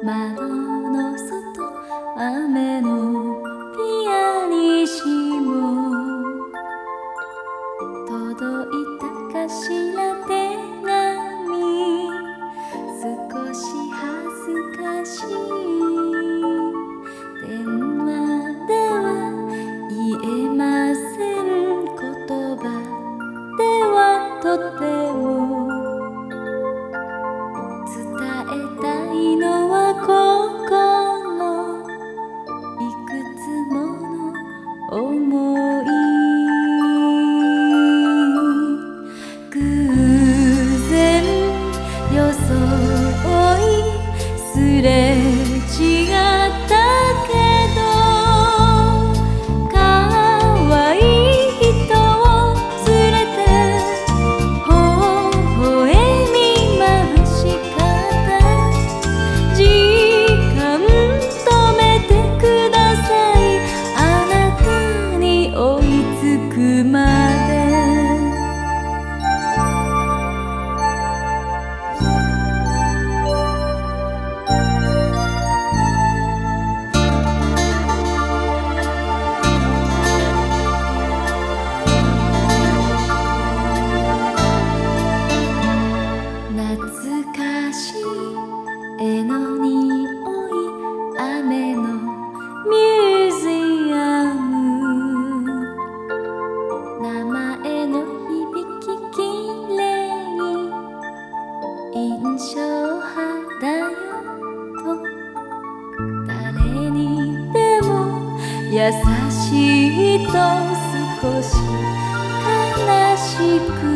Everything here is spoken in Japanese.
马踏名前の響ききれい印象派だよ。と誰にでも優しいと少し悲しく